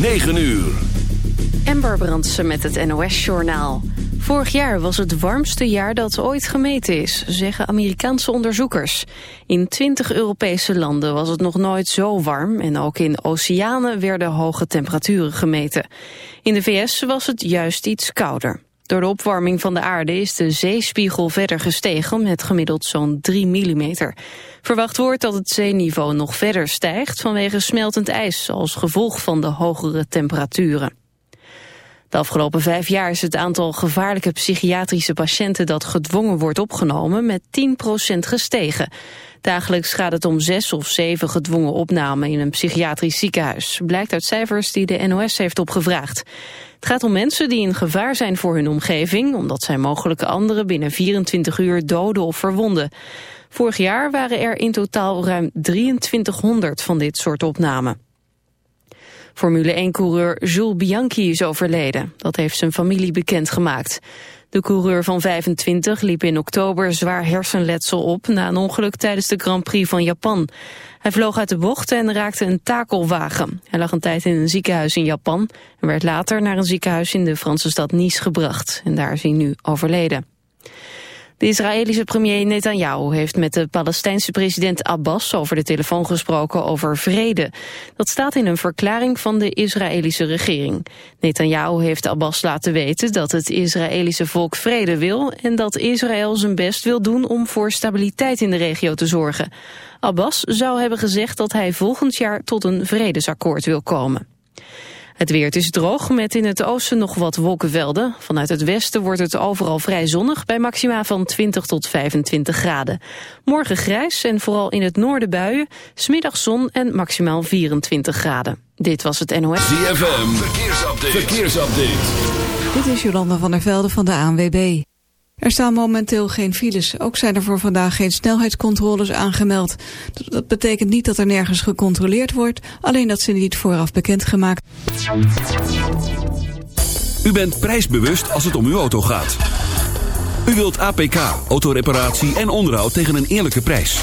9 uur. Ember Brandsen met het NOS-journaal. Vorig jaar was het warmste jaar dat ooit gemeten is, zeggen Amerikaanse onderzoekers. In 20 Europese landen was het nog nooit zo warm en ook in oceanen werden hoge temperaturen gemeten. In de VS was het juist iets kouder. Door de opwarming van de aarde is de zeespiegel verder gestegen met gemiddeld zo'n 3 mm. Verwacht wordt dat het zeeniveau nog verder stijgt vanwege smeltend ijs als gevolg van de hogere temperaturen. De afgelopen vijf jaar is het aantal gevaarlijke psychiatrische patiënten dat gedwongen wordt opgenomen met 10% gestegen. Dagelijks gaat het om zes of zeven gedwongen opnamen in een psychiatrisch ziekenhuis. Blijkt uit cijfers die de NOS heeft opgevraagd. Het gaat om mensen die in gevaar zijn voor hun omgeving... omdat zij mogelijke anderen binnen 24 uur doden of verwonden. Vorig jaar waren er in totaal ruim 2300 van dit soort opnamen. Formule 1-coureur Jules Bianchi is overleden. Dat heeft zijn familie bekendgemaakt. De coureur van 25 liep in oktober zwaar hersenletsel op... na een ongeluk tijdens de Grand Prix van Japan. Hij vloog uit de bocht en raakte een takelwagen. Hij lag een tijd in een ziekenhuis in Japan... en werd later naar een ziekenhuis in de Franse stad Nice gebracht. En daar is hij nu overleden. De Israëlische premier Netanyahu heeft met de Palestijnse president Abbas over de telefoon gesproken over vrede. Dat staat in een verklaring van de Israëlische regering. Netanyahu heeft Abbas laten weten dat het Israëlische volk vrede wil en dat Israël zijn best wil doen om voor stabiliteit in de regio te zorgen. Abbas zou hebben gezegd dat hij volgend jaar tot een vredesakkoord wil komen. Het weer is droog met in het oosten nog wat wolkenvelden. Vanuit het westen wordt het overal vrij zonnig bij maxima van 20 tot 25 graden. Morgen grijs en vooral in het noorden buien, smiddag zon en maximaal 24 graden. Dit was het NOS. ZFM, verkeersupdate. verkeersupdate. Dit is Jolanda van der Velde van de ANWB. Er staan momenteel geen files. Ook zijn er voor vandaag geen snelheidscontroles aangemeld. Dat betekent niet dat er nergens gecontroleerd wordt, alleen dat ze niet vooraf bekendgemaakt. U bent prijsbewust als het om uw auto gaat. U wilt APK, autoreparatie en onderhoud tegen een eerlijke prijs.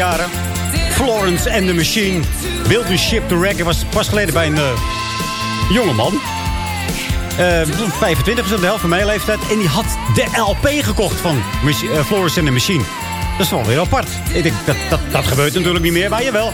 Florence and the Machine. Build a ship to wreck. Was pas geleden bij een uh, jongeman. Uh, 25 is de helft van mijn leeftijd. En die had de LP gekocht van eh, Florence and the Machine. Dat is wel weer apart. Ik dat, dat, dat gebeurt natuurlijk niet meer, maar jawel.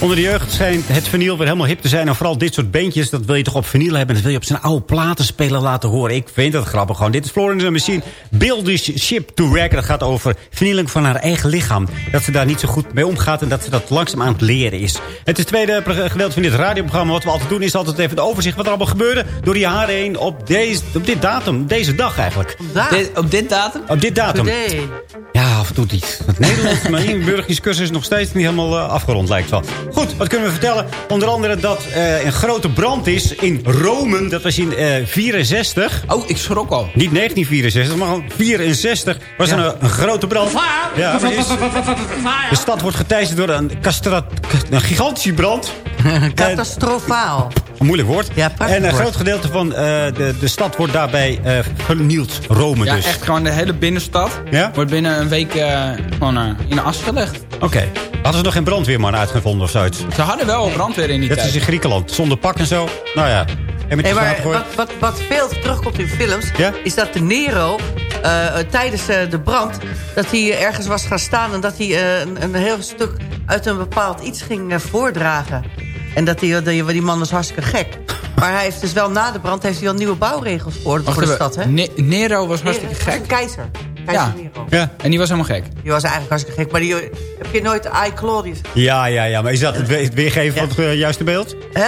Onder de jeugd schijnt het vinyl weer helemaal hip te zijn. En vooral dit soort beentjes, dat wil je toch op vinyl hebben. Dat wil je op zijn oude platenspeler laten horen. Ik vind dat grappig gewoon. Dit is Florence and the Machine. Build this ship to wreck. Dat gaat over vernieling van haar eigen lichaam. Dat ze daar niet zo goed mee omgaat. En dat ze dat langzaam aan het leren is. Het is het tweede gedeelte van dit radioprogramma. Wat we altijd doen is altijd even het overzicht wat er allemaal gebeurde. Door de jaren heen op, deze, op dit datum. Deze dag eigenlijk. Dit- op dit datum? Op dit datum. Today. Ja, af en toe niet. Het Nederlands, is nog steeds niet helemaal eh, afgerond, lijkt wel. Goed, wat kunnen we vertellen? Onder andere dat eh, een grote brand is in Rome. Dat was in eh 64. Oh, ik schrok al. Niet 1964, maar 64 was er een, een grote brand. Ja, de stad wordt geteisterd door een, gigantische brand. Catastrofaal. Een moeilijk woord. Ja, prachtig en een woord. groot gedeelte van eh, de, de stad wordt daarbij eh, vernield. Rome Ja, dus. echt gewoon de hele binnenstad Ja? wordt binnen een week eh, gewoon eh, in de as gelegd. Oké. Hadden ze nog geen brandweerman uitgevonden of zoiets? Ze hadden wel brandweer in die Dat tijd. is in Griekenland. Zonder pak en zo. Nou ja. En met je maar wat, wat, wat veel terugkomt in films... Ja? is dat de Nero eh, eh, tijdens eh, de brand... dat hij ergens was gaan staan... en dat hij eh, een, een heel stuk uit een bepaald iets ging voordragen. En dat die, die, die man was hartstikke gek. Maar hij heeft dus wel na de brand... heeft hij wel nieuwe bouwregels voor, voor de stad, hè? Ne- Nero was hartstikke Nee, dat was gek. een keizer. Ja. Ja. En die was helemaal gek. Die was eigenlijk hartstikke gek. Maar die, heb je nooit I, Claudius... Ja, ja, ja. Maar is dat het we- het weergeven van het eh, juiste beeld? Hè?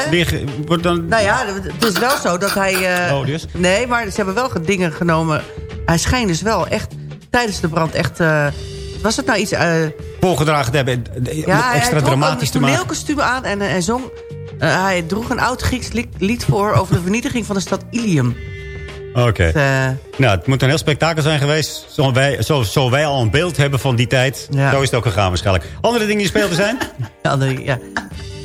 Wordt dan... Nou ja, het is wel zo dat hij... eh, Oh, dus? Nee, maar ze hebben wel dingen genomen. Hij schijnt dus wel echt tijdens de brand echt... eh, was het nou iets... eh, voorgedragen te hebben. ja, hij, extra hij trok dramatisch een te maken. toneelkostuum aan en, en zong... hij droeg een oud Grieks lied voor over de vernietiging van de stad Ilium. Oké. Eh, Nou, het moet een heel spektakel zijn geweest. Zoals wij, zo, zo wij al een beeld hebben van die tijd. Ja. Zo is het ook gegaan waarschijnlijk. Andere dingen die speelden zijn? ja, de- ja.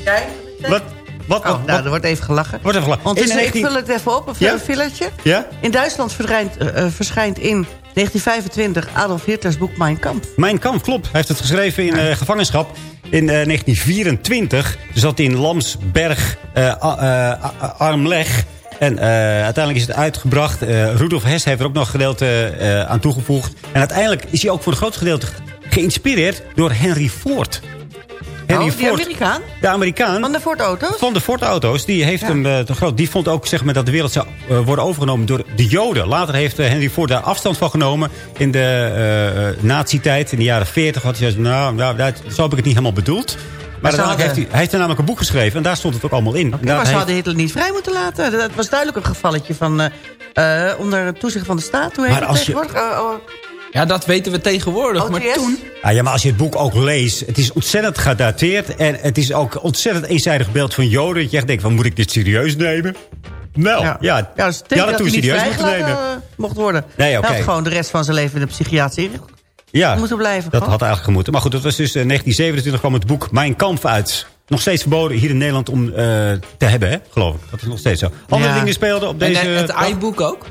Kijk. wat? Wat? Oh, wat, nou, er wordt even gelachen. Wordt even gelachen. Ondertussen, ik 19 vul het even op, een Ja? fillertje. Ja? In Duitsland verschijnt, eh, eh, verschijnt in 1925 Adolf Hitlers boek Mein Kampf. Mijn kamp, klopt. Hij heeft het geschreven in eh, gevangenschap. In eh, 1924 zat hij in Lamsberg eh, eh, Armleg. En eh, uiteindelijk is het uitgebracht. Eh Rudolf Hess heeft er ook nog een gedeelte eh, aan toegevoegd. En uiteindelijk is hij ook voor een groot gedeelte ge- geïnspireerd door Henry Ford. Henry oh, die Amerikaan? De Amerikaan. Van de Ford Auto's? Van de Ford-auto's. Die, heeft hem, te groot, die vond ook zeg maar, dat de wereld zou worden overgenomen door de Joden. Later heeft Henry Ford daar afstand van genomen. In de nazi-tijd, in de jaren 40, had hij gezegd... Nou, nou dat, zo heb ik het niet helemaal bedoeld. Maar hadden- heeft hij, hij heeft er namelijk een boek geschreven. En daar stond het ook allemaal in. En daar maar ze heeft- hadden Hitler niet vrij moeten laten. Dat was duidelijk een gevalletje van... eh, eh, onder toezicht van de staat. Hoe heet Maar het als je-? Eh, oh, Ja, dat weten we tegenwoordig. Maar toen... Ah, ja, maar als je het boek ook leest, het is ontzettend gedateerd. En het is ook ontzettend eenzijdig beeld van Joden. Dat je echt denkt, van, moet ik dit serieus nemen? Nou, ja. ja, ja, dus ja, dat toen serieus moeten nemen. eh, mocht worden. Nee, oké. Hij had gewoon de rest van zijn leven in de inrichting Ja, moeten blijven. dat gewoon. had eigenlijk gemoeten. Maar goed, dat was dus eh, 1927 kwam het boek Mijn Kamp uit. Nog steeds verboden hier in Nederland om eh, te hebben, hè? geloof ik. Dat is nog steeds zo. Andere Ja. dingen speelden op En deze... het, het iBook ook.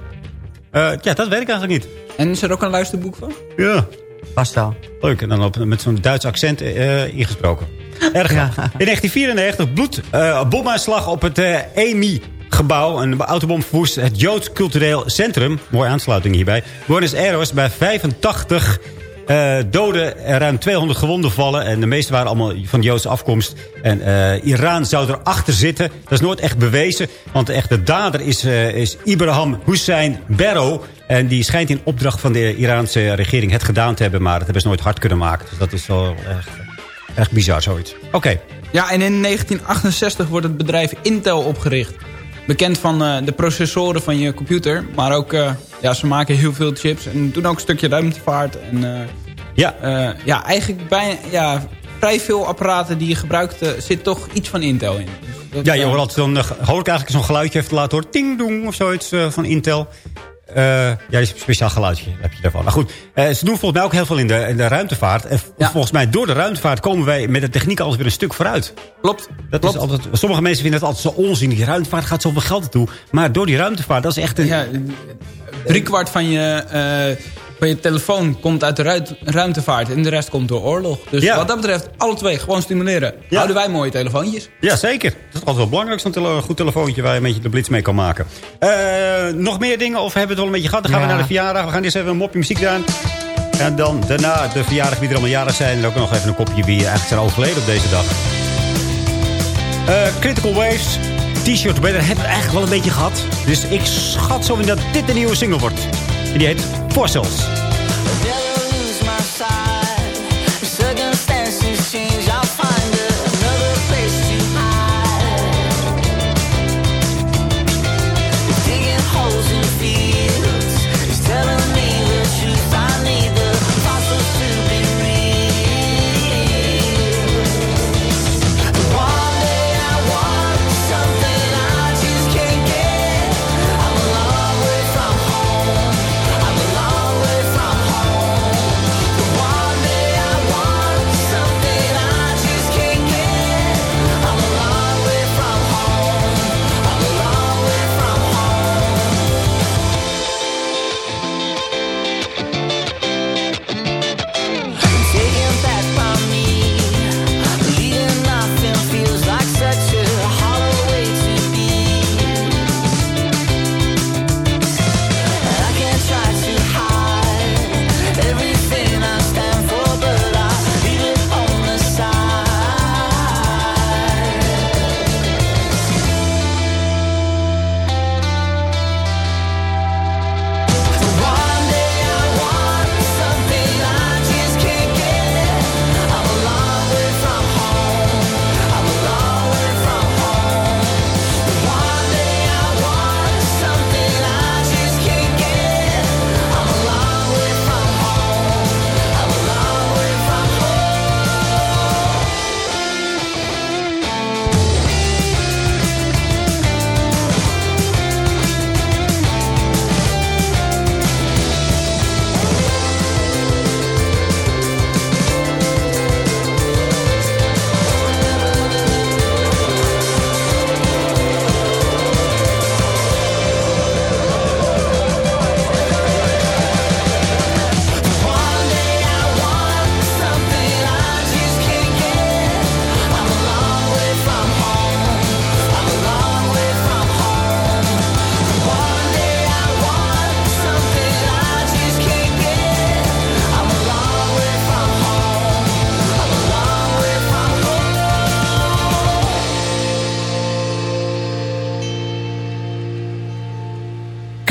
Eh, ja, dat weet ik eigenlijk niet. En is er ook een luisterboek van? Ja, Vast wel. leuk. En dan op, met zo'n Duits accent eh, ingesproken. Erg. Ja. In 1994 bloed, eh, bomaanslag op het eh EMI gebouw. Een autobom verwoest het Joods Cultureel Centrum. Mooie aansluiting hierbij. Buenos Aires bij 85 eh, doden en ruim 200 gewonden vallen. En de meeste waren allemaal van Joodse afkomst. En eh, Iran zou erachter zitten. Dat is nooit echt bewezen. Want de echte dader is, eh, is Ibrahim Hussein Berro. En die schijnt in opdracht van de Iraanse regering het gedaan te hebben. Maar dat hebben ze nooit hard kunnen maken. Dus dat is wel echt, echt bizar zoiets. Oké. Ja, en in 1968 wordt het bedrijf Intel opgericht. Bekend van eh, de processoren van je computer. Maar ook, eh, ja, ze maken heel veel chips. En doen ook een stukje ruimtevaart. En eh, Ja. Ja, eigenlijk bijna, ja, vrij veel apparaten die je gebruikt, zit toch iets van Intel in. Dus dat, Ja, je hoort altijd zo'n, eigenlijk zo'n geluidje heeft laten horen. Ting dong of zoiets van Intel. Eh, ja, is een speciaal geluidje heb je daarvan. Maar goed, eh, ze doen volgens mij ook heel veel in de, in de ruimtevaart. En Ja. volgens mij door de ruimtevaart komen wij met de techniek altijd weer een stuk vooruit. Klopt. Dat klopt. is altijd, sommige mensen vinden het altijd zo onzin. Die ruimtevaart gaat zoveel geld naartoe. Maar door die ruimtevaart, dat is echt een... Ja, driekwart van je, eh, van je telefoon komt uit de ruit- ruimtevaart en de rest komt door oorlog. Dus Ja. wat dat betreft, alle twee gewoon stimuleren. Ja. Houden wij mooie telefoontjes. Ja, zeker. Dat is altijd wel belangrijk, zo'n tele- goed telefoontje... waar je een beetje de blitz mee kan maken. Eh, nog meer dingen, of hebben we het wel een beetje gehad? Dan gaan we naar de verjaardag. We gaan eerst even een mopje muziek aan. En dan daarna de verjaardag wie er allemaal jarig zijn. En ook nog even een kopje wie eigenlijk zijn overleden op deze dag. Eh, Critical Waves, T-shirt Weather hebben we eigenlijk wel een beetje gehad. Dus ik schat zo in dat dit de nieuwe single wordt. En die heet Fossils.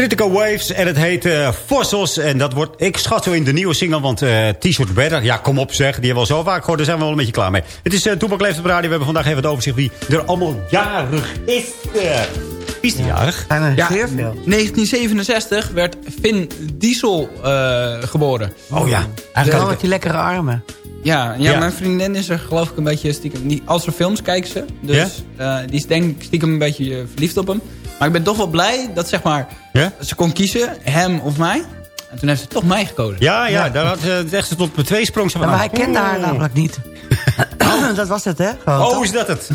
Critical Waves en het heet eh, Fossils. En dat wordt, ik schat zo in de nieuwe single, want eh, T-shirt Weather, ja kom op zeg, die hebben we al zo vaak gehoord, daar zijn we wel een beetje klaar mee. Het is uh, Toepak Leeft op Radio, we hebben vandaag even het overzicht wie er allemaal jarig is. Eh, wie is die jarig? Ja, zeer veel. 1967 werd Vin Diesel eh, geboren. Oh ja, Wel eigenlijk met die lekkere armen. Ja, ja, Ja. mijn vriendin is er geloof ik een beetje stiekem... Niet, als er films kijkt ze. Dus eh, die is denk ik stiekem een beetje eh, verliefd op hem. Maar ik ben toch wel blij dat zeg maar... Ja? Ze kon kiezen, hem of mij. En toen heeft ze toch mij gekozen. Ja, ja, daar had ze echt ze tot twee sprong. Ja, maar hij kende haar namelijk niet. dat was het, hè? Gewoon, Oh, toch? is dat het?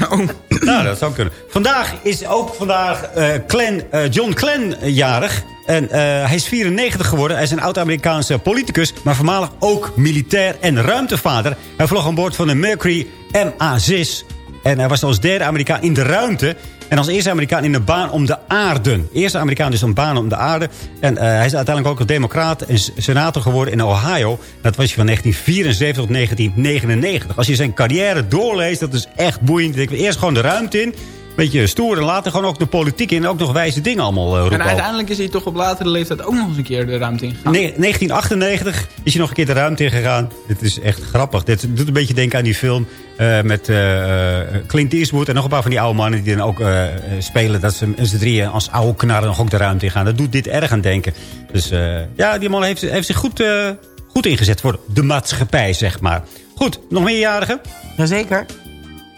nou, dat zou kunnen. Vandaag is ook vandaag eh, Clan, eh, John Clan jarig. En eh, hij is 94 geworden. Hij is een oud-Amerikaanse politicus, maar voormalig ook militair en ruimtevader. Hij vloog aan boord van de Mercury MA6. En hij was als derde Amerikaan in de ruimte. En als eerste Amerikaan in een baan om de aarde. Eerste Amerikaan dus een baan om de aarde. En eh, hij is uiteindelijk ook een democraat en senator geworden in Ohio. Dat was hij van 1974 tot 1999. Als je zijn carrière doorleest, dat is echt boeiend. Ik Eerst gewoon de ruimte in. Beetje stoer en later gewoon ook de politiek in. En ook nog wijze dingen allemaal uh, roepen. En uiteindelijk is hij toch op latere leeftijd ook nog eens een keer de ruimte ingegaan. Nee, 1998 is hij nog een keer de ruimte ingegaan. Dit is echt grappig. Dit doet een beetje denken aan die film eh, met eh, Clint Eastwood... en nog een paar van die oude mannen die dan ook spelen... dat ze met z'n drieën als oude knarren nog ook de ruimte ingaan. Dat doet dit erg aan denken. Dus eh, ja, die man heeft, heeft zich goed, eh, goed ingezet voor de maatschappij, zeg maar. Goed, nog meerjarigen? Jazeker.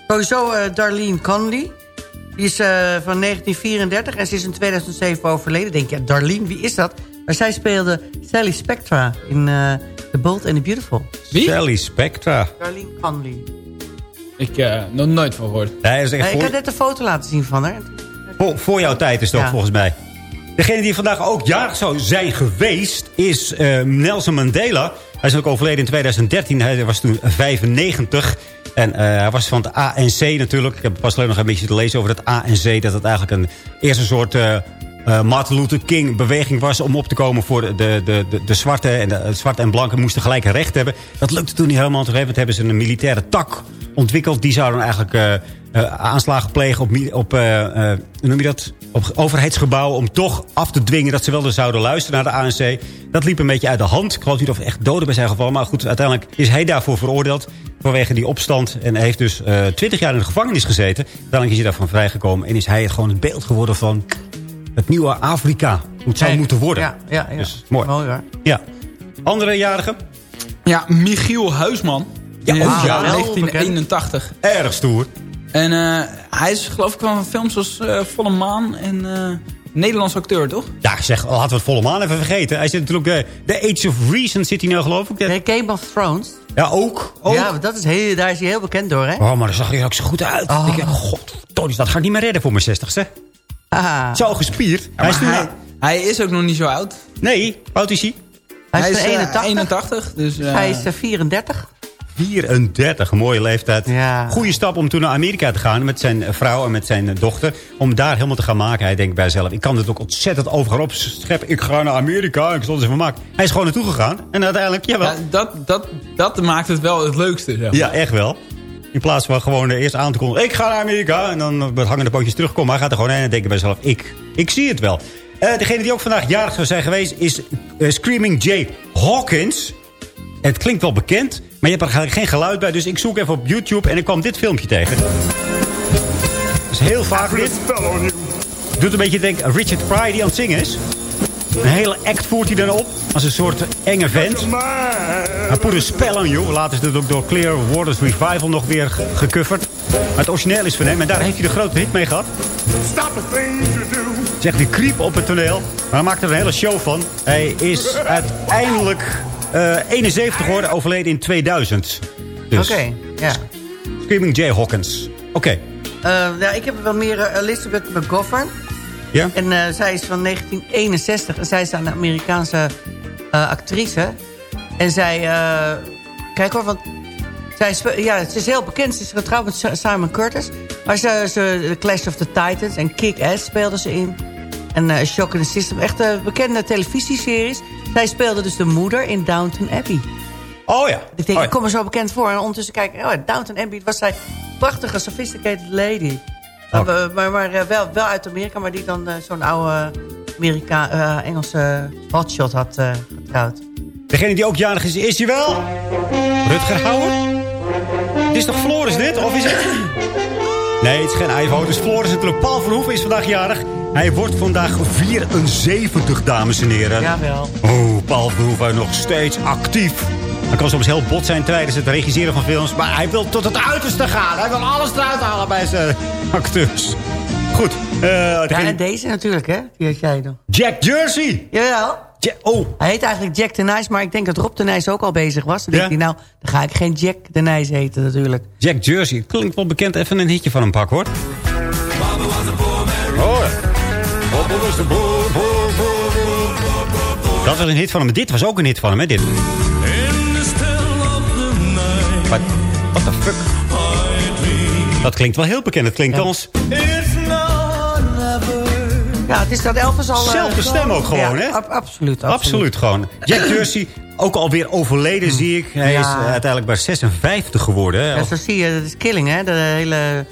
Sowieso eh, Darlene Conley. Die is eh, van 1934 en ze is in 2007 overleden. Denk je, Darlene, wie is dat? Maar zij speelde Sally Spectra in eh, The Bold and the Beautiful. Wie? Sally Spectra. Darlene Conley. Ik uh, nog nooit van gehoord. Hij is echt ik had net een foto laten zien van haar. voor, voor jouw tijd is het ook, Ja. volgens mij. Degene die vandaag ook jarig zou zijn geweest, is eh, Nelson Mandela. Hij is ook overleden in 2013. Hij was toen 95. En eh, hij was van het ANC natuurlijk. Ik heb pas alleen nog een beetje te lezen over het ANC. Dat het eigenlijk een eerste soort eh eh, Martin Luther King beweging was... om op te komen voor de, de, de, de zwarte. En de, zwarte en blanke moesten gelijke recht hebben. Dat lukte toen niet helemaal. Toen hebben ze een militaire tak ontwikkeld. Die zouden eigenlijk eh, eh, aanslagen plegen op, op, eh, eh, noem je dat? op overheidsgebouwen... om toch af te dwingen dat ze wel zouden luisteren naar de ANC. Dat liep een beetje uit de hand. Ik geloof niet of er echt doden bij zijn gevallen. Maar goed, uiteindelijk is hij daarvoor veroordeeld... vanwege die opstand. En heeft dus eh, twintig jaar in de gevangenis gezeten. Uiteindelijk is hij daarvan vrijgekomen. En is hij gewoon het beeld geworden van het nieuwe Afrika. Hoe het zou moeten worden. Ja, ja, ja. Dus, mooi. hoor. Ja. Andere jarigen? Ja, Michiel Huisman. Ja, ook eh, ja. 1981. Erg stoer. En eh, hij is geloof ik van films als eh, Volle Maan en eh Nederlands acteur, toch? Ja, zeg, laten we het volle maan even vergeten. Hij zit natuurlijk... eh, de Age of Reason zit hij nou, geloof ik. Nee, Game of Thrones. Ja, ook. ook. Ja, maar dat is heel, daar is hij heel bekend door, hè? Oh, maar daar zag hij er ook zo goed uit. Oh. Ik denk, god, Tony, dat ga ik niet meer redden voor mijn zestigste. Zo gespierd. hij hij, is toen... hij, hij is ook nog niet zo oud. Nee, hoe oud is hij? Hij is, eh, 81. 81, dus... eh, Hij is eh, 34. 34, een mooie leeftijd. Ja. Goeie stap om toen naar Amerika te gaan met zijn vrouw en met zijn dochter. Om daar helemaal te gaan maken. Hij denkt bij zichzelf, ik kan dit ook ontzettend overgaan opscheppen. Ik ga naar Amerika, ik zal het even maken. Hij is gewoon naartoe gegaan. En uiteindelijk, jawel. ja, dat, dat, dat maakt het wel het leukste. Zeg. maar. Ja, echt wel. In plaats van gewoon eerst aan te kondigen. Ik ga naar Amerika. En dan met hangende pootjes terugkomen. Hij gaat er gewoon heen en denkt bij zichzelf. Ik, ik zie het wel. Eh, degene die ook vandaag jarig zou zijn geweest. Is eh, Screaming Jay Hawkins. Het klinkt wel bekend. Maar je hebt er eigenlijk geen geluid bij. Dus ik zoek even op YouTube. En ik kwam dit filmpje tegen. Dat is heel vaak dit. Doet een beetje denken Richard Pryor die aan het zingen is. Een hele act voert hij dan op. Als een soort enge vent. Hij put een spel aan, joh. Later is dit ook door Clear Waters Revival nog weer ge- gecoverd. Maar het origineel is van hem. En daar heeft hij de grote hit mee gehad. Zegt die creep op het toneel. Maar hij maakt er een hele show van. Hij is uiteindelijk eh 71 geworden. Overleden in 2000. Dus Oké, ja. Screaming Jay Hawkins. Oké. Eh, ja. Ik heb wel meer eh, Elizabeth McGovern. Ja? En eh, zij is van 1961. En zij is een Amerikaanse eh, actrice. En zij... eh, kijk hoor, want... Zij is, ja, ze is heel bekend. Ze is getrouwd met Simon Curtis. Maar ze, ze, The Clash of the Titans en Kick-Ass speelde ze in. En Shock in the System. Echt bekende televisieseries. Zij speelde dus de moeder in Downton Abbey. Oh ja. Ik denk, Oh ja. ik kom er zo bekend voor. En ondertussen kijk ik, oh, Downton Abbey was zij prachtige, sophisticated lady. Maar, wel, wel uit Amerika, maar die dan eh, zo'n oude Amerika, eh, Engelse hotshot had eh, getrouwd. Degene die ook jarig is, is hij wel? Rutger Hauer? Het is toch Floris dit? Of is het... Nee, het is geen Ivo. Het is Floris natuurlijk. Paul Verhoeven is vandaag jarig. Hij wordt vandaag 74, dames en heren. Jawel. Oh, Paul Verhoeven nog steeds actief. Hij kan soms heel bot zijn tijdens het regisseren van films. Maar hij wil tot het uiterste gaan. Hij wil alles eruit halen bij zijn acteurs. Goed. eh, Ja, en deze natuurlijk, hè? Die had jij nog. Jack Jersey. Jawel. Ja, oh, Hij heet eigenlijk Jack de Nijs, maar ik denk dat Rob de Nijs ook al bezig was. Dan Ja? denk hij, nou, dan ga ik geen Jack de Nijs heten natuurlijk. Jack Jersey. Klinkt wel bekend. Even een hitje van hem pak, hoor. Oh, ja. Dat was een hit van hem. Dit was ook een hit van hem, hè? Dit. Wat what the fuck? Dat klinkt wel heel bekend. Het klinkt als... Ja, het is dat Elvis al... eh, Zelfde stem ook gewoon, ja, hè? ab- absoluut, absoluut. Absoluut gewoon. Jack Jersey, ook alweer overleden, zie ik. Hij Ja. is eh, uiteindelijk bij 56 geworden. Hè? Ja, zo zie je, dat is killing, hè? De hele,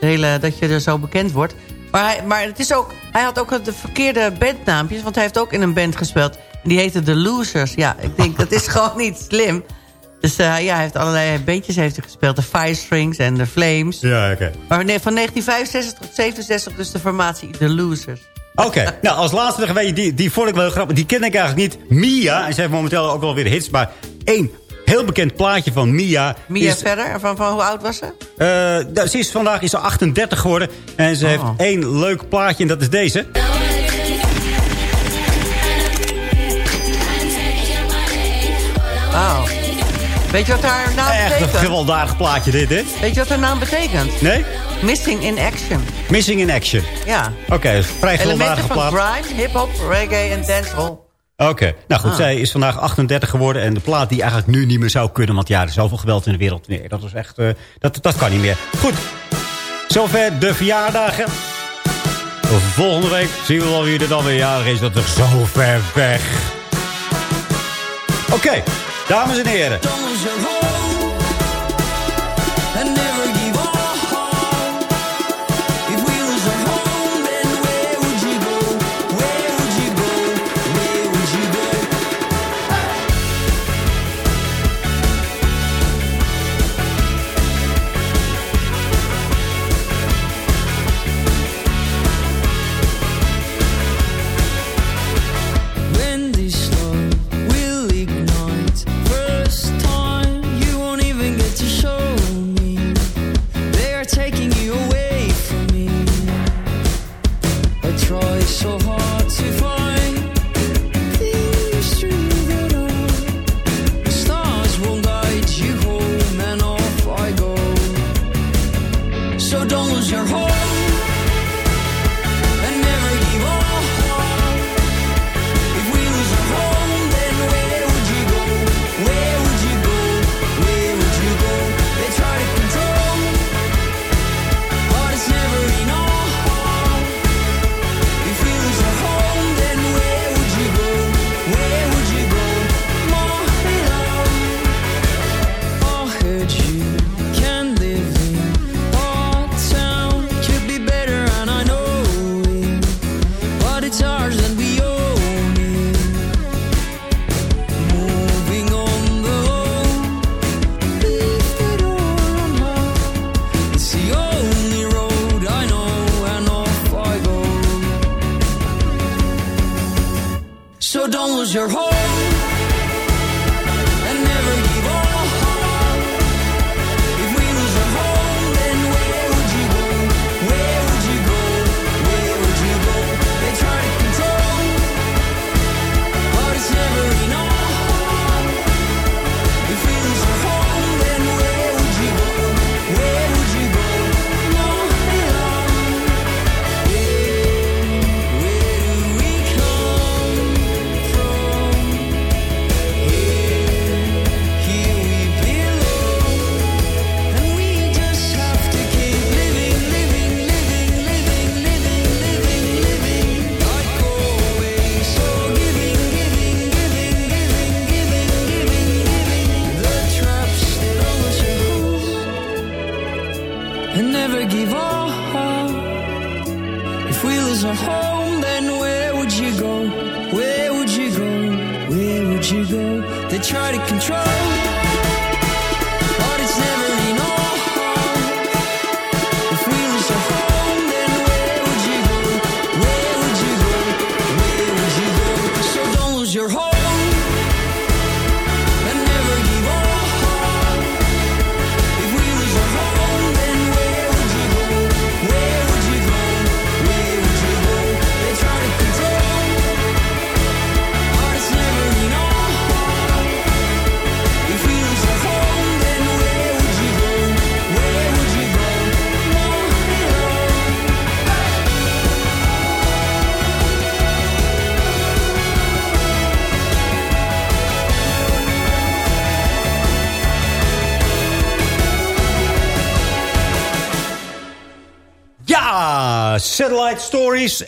de hele, dat je er zo bekend wordt. Maar, hij, maar het is ook, hij had ook de verkeerde bandnaampjes. Want hij heeft ook in een band gespeeld. En die heette The Losers. Ja, ik denk, dat is gewoon niet slim. Dus eh, ja, hij heeft allerlei bandjes heeft hij gespeeld. De Firestrings en de Flames. Ja, oké. Maar nee, van 1965 tot 67 dus de formatie The Losers. Oké, nou als laatste die, die vond ik wel grappig. Die ken ik eigenlijk niet. Mia, en ze heeft momenteel ook wel weer hits. Maar één heel bekend plaatje van Mia. Mia is, verder? Van, van hoe oud was ze? nou, ze is vandaag is ze 38 geworden. En ze Oh. heeft één leuk plaatje en dat is deze. Oh. Weet je wat haar naam Echt een betekent? gewelddadig plaatje dit, hè? Weet je wat haar naam betekent? Nee? Missing in Action. Missing in Action. Ja. Oké, vrij Elementen gewelddadige van plaat. grime, hip-hop, reggae en dancehall. Oké, nou goed, Ah. zij is vandaag 38 geworden. En de plaat die eigenlijk nu niet meer zou kunnen. Want ja, er is zoveel geweld in de wereld. Nee, dat is echt... eh, dat, dat kan niet meer. Goed, zover de verjaardagen. Volgende week zien we wel wie er dan weer jarig is. Dat is zo ver weg. Oké, dames en heren.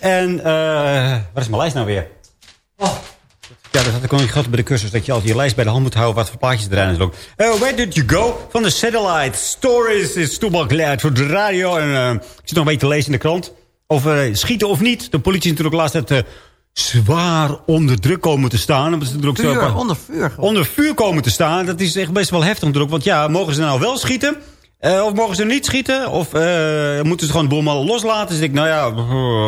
En eh waar is mijn lijst nou weer? Oh. Ja, dat had ik al niet gehad bij de cursus. Dat je altijd je lijst bij de hand moet houden. Wat voor plaatjes erin is ook. Eh, Where Did You Go? Van de Satellite Stories. Is toevallig geleid voor de radio. En eh, ik zit nog een beetje te lezen in de krant. Of schieten of niet. De politie is natuurlijk laatst het zwaar onder druk komen te staan. Omdat ze natuurlijk zo- onder vuur. gewoon. onder vuur komen te staan. Dat is echt best wel heftig natuurlijk. Want ja, mogen ze nou wel schieten? Eh, of mogen ze niet schieten? Of eh, moeten ze gewoon de boel maar loslaten? Dus ik, nou ja,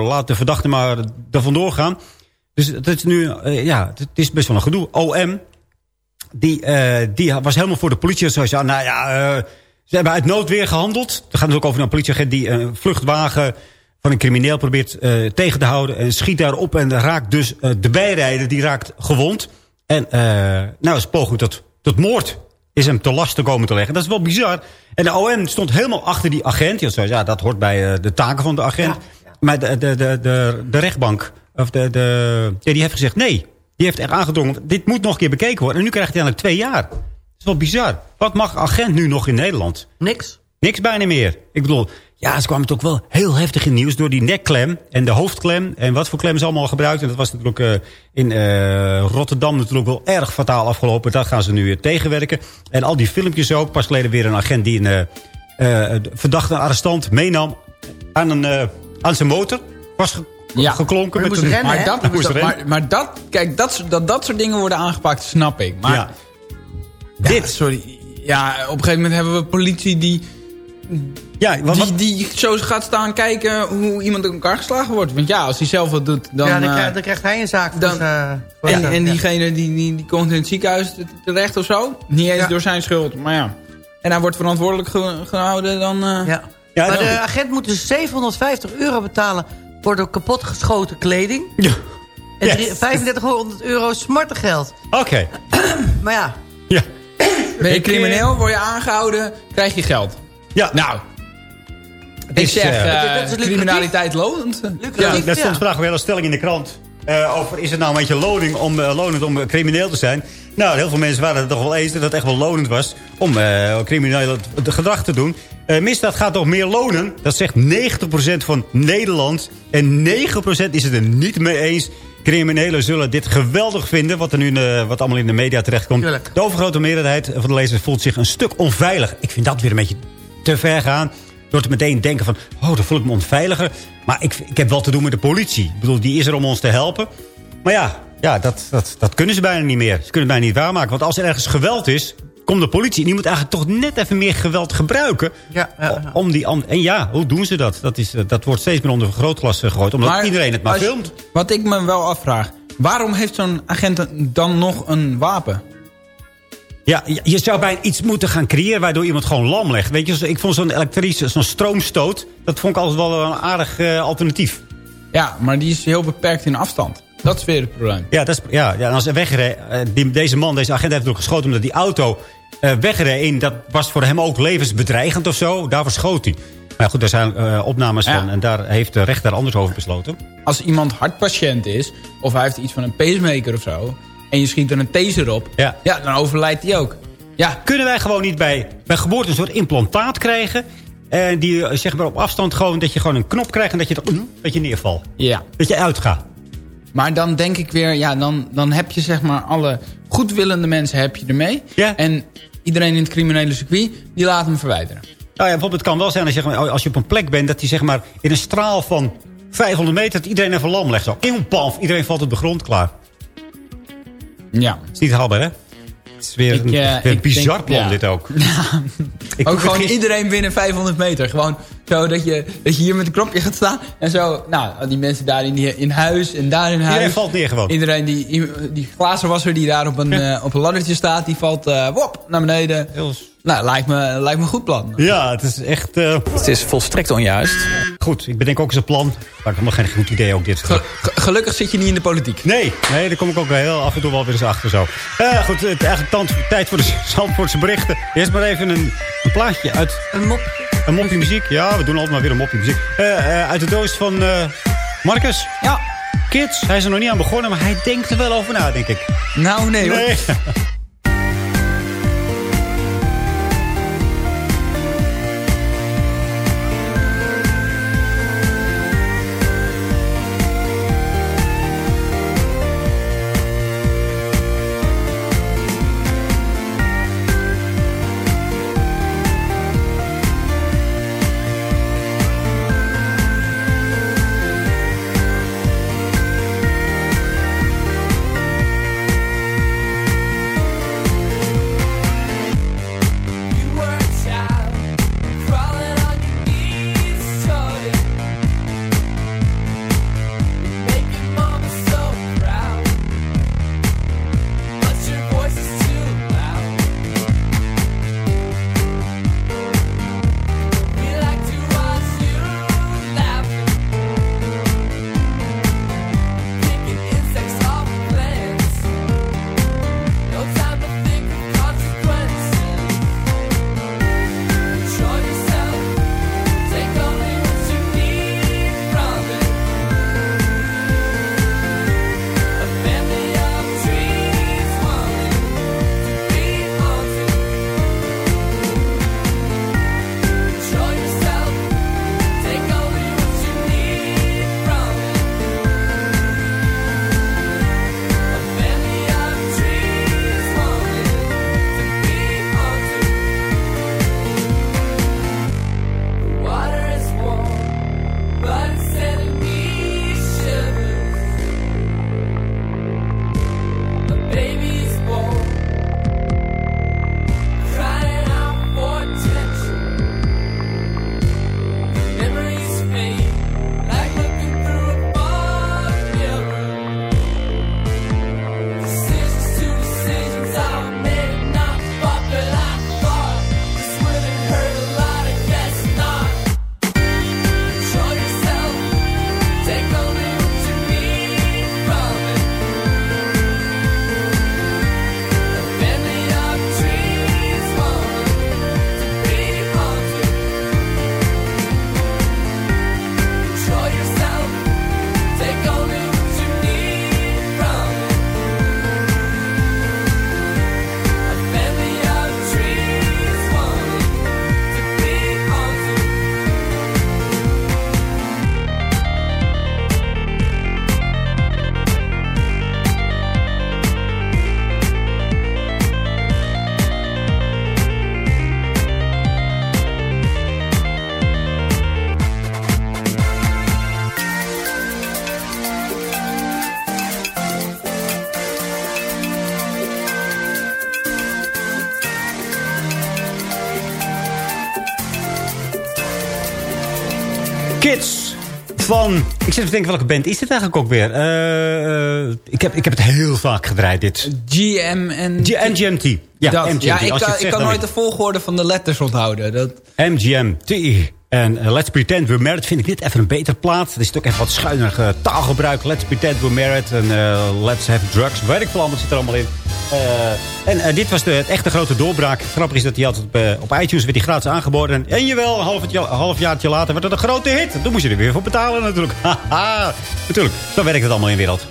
laat de verdachte maar er vandoor gaan. Dus het is nu, eh, ja, het is best wel een gedoe. OM, die, die was helemaal voor de politie. Zo zei, nou ja, ze hebben uit noodweer gehandeld. Dan gaat het ook over een politieagent die een vluchtwagen van een crimineel probeert tegen te houden. En schiet daarop en raakt dus de bijrijder, die raakt gewond. En nou, is poging tot, tot moord is hem te last te komen te leggen. Dat is wel bizar. En de OM stond helemaal achter die agent. Ja, ja dat hoort bij de taken van de agent. Maar de, de, de, de, de rechtbank, of de, de, ja, die heeft gezegd nee. Die heeft echt aangedrongen, dit moet nog een keer bekeken worden. En nu krijgt hij eigenlijk twee jaar. Dat is wel bizar. Wat mag agent nu nog in Nederland? Niks. Niks bijna meer. Ik bedoel, ja, ze kwamen toch wel heel heftig in nieuws... door die nekklem en de hoofdklem. En wat voor klem ze allemaal gebruikt. En dat was natuurlijk uh, in uh, Rotterdam natuurlijk wel erg fataal afgelopen. Daar gaan ze nu weer tegenwerken. En al die filmpjes ook. Pas geleden weer een agent die een uh, verdachte arrestant meenam... aan, een, aan zijn motor. Was ja. geklonken. met een, maar, dat, maar, maar, dat, kijk, dat, dat dat soort dingen worden aangepakt, snap ik. Maar ja. dit, sorry. Ja, op een gegeven moment hebben we politie die... Ja, wat, die, die zo gaat staan kijken hoe iemand in elkaar geslagen wordt. Want ja, als hij zelf wat doet, dan... Ja, dan, krijgt, dan krijgt hij een zaak. Dan, uh, en, en diegene die, die, die komt in het ziekenhuis terecht of zo. Niet eens door zijn schuld, maar ja. En hij wordt verantwoordelijk gehouden, dan... Uh, ja. Ja, maar de agent moet dus 750 euro betalen voor de kapotgeschoten kleding. Ja. En 3500 euro smartengeld. Oké. maar ja. ja. Ben je crimineel, word je aangehouden, krijg je geld. Ja. Nou, ik zeg, uh, criminaliteit lonend. Ja, dat stond vandaag weer een stelling in de krant. Uh, over is het nou een beetje loning om, uh, lonend om crimineel te zijn. Nou, heel veel mensen waren het toch wel eens dat het echt wel lonend was... om uh, crimineel gedrag te doen. Uh, misdaad gaat toch meer lonen? Dat zegt 90% van Nederland. En 9% is het er niet mee eens. Criminelen zullen dit geweldig vinden... wat, er nu wat allemaal in de media terechtkomt. Tuurlijk. De overgrote meerderheid van de lezers voelt zich een stuk onveilig. Ik vind dat weer een beetje te ver gaan. Door te meteen denken van... oh, dan voel ik me onveiliger. Maar ik, ik heb wel te doen met de politie. Ik bedoel, die is er om ons te helpen. Maar ja, ja dat, dat, dat kunnen ze bijna niet meer. Ze kunnen het bijna niet waarmaken. Want als er ergens geweld is, komt de politie. En die moet eigenlijk toch net even meer geweld gebruiken. Ja, ja, Om die, en ja, hoe doen ze dat? Dat, is, dat wordt steeds meer onder vergrootglas gegooid. Omdat iedereen het maar filmt. Wat ik me wel afvraag. Waarom heeft zo'n agent dan nog een wapen? Ja, je zou bijna iets moeten gaan creëren waardoor iemand gewoon lam legt. Weet je, ik vond zo'n elektrische, zo'n stroomstoot... dat vond ik altijd wel een aardig uh, alternatief. Ja, maar die is heel beperkt in afstand. Dat is weer het probleem. Ja, dat is, ja, ja als er wegreed, uh, deze man, deze agent heeft ook geschoten... omdat die auto uh, wegreed in. Dat was voor hem ook levensbedreigend of zo. Daarvoor schoot hij. Maar goed, daar zijn uh, opnames van. En daar heeft de rechter anders over besloten. Als iemand hartpatiënt is... of hij heeft iets van een pacemaker of zo... en je schiet er een taser op... Ja, ja dan overlijdt hij ook. Ja. Kunnen wij gewoon niet bij, bij geboorte een soort implantaat krijgen... En die zeg maar op afstand gewoon dat je gewoon een knop krijgt en dat je, dat je neervalt. Ja. Dat je uitgaat. Maar dan denk ik weer, ja, dan, dan heb je zeg maar alle goedwillende mensen heb je ermee. Ja. En iedereen in het criminele circuit, die laat hem verwijderen. Nou ja, bijvoorbeeld het kan wel zijn als je, als je op een plek bent... dat hij zeg maar in een straal van 500 meter... dat iedereen even lam legt. Zo, paf, iedereen valt op de grond klaar. Ja. is niet haalbaar, hè? Het is weer ik, een, uh, een bizar plan dit ook. ik ook gewoon iedereen binnen 500 meter. Gewoon zo dat je, dat je hier met een knopje gaat staan. En zo, nou, die mensen daar in, die, in huis en daar in huis. Iedereen valt neer gewoon. Iedereen, die, die glazenwasser die daar op een, uh, op een laddertje staat, die valt uh, wop, naar beneden. Heel nou, lijkt me, lijkt me een goed plan. Ja, het is echt... Uh... Het is volstrekt onjuist. Goed, ik bedenk ook eens een plan. Maar ik heb geen goed idee ook dit. gelukkig zit je niet in de politiek. Nee, nee, daar kom ik ook heel af en toe wel weer eens achter zo. Uh, goed, het eigenlijk tijd voor de Zandvoortse berichten. Eerst maar even een, een plaatje uit... Een mop. Een mopje muziek. Ja, we doen altijd maar weer een mopje muziek. Uh, uit de doos van Marcus. Ja. Kids, hij is er nog niet aan begonnen, maar hij denkt er wel over na, denk ik. Nou, nee, nee. Kids van... Ik zit te denken, welke band is dit eigenlijk ook weer? Uh, ik, heb, ik heb het heel vaak gedraaid, dit. GM en... MGMT. Ja, dat, MGMT. ja ik, kan, ik kan nooit de volgorde van de letters onthouden. Dat... MGMT. En uh, Let's Pretend We're Married vind ik dit even een beter plaats. Er is ook even wat schuinig uh, taalgebruik. Let's Pretend We're Married en uh, Let's Have Drugs. Weet ik veel, allemaal zit er allemaal in. en dit was de, het echte grote doorbraak. Grappig is dat hij altijd op, op iTunes werd die gratis aangeboden. En jawel, een half, een half jaartje later werd het een grote hit. Toen moest je er weer voor betalen natuurlijk. Natuurlijk. Zo werkt het allemaal in de wereld.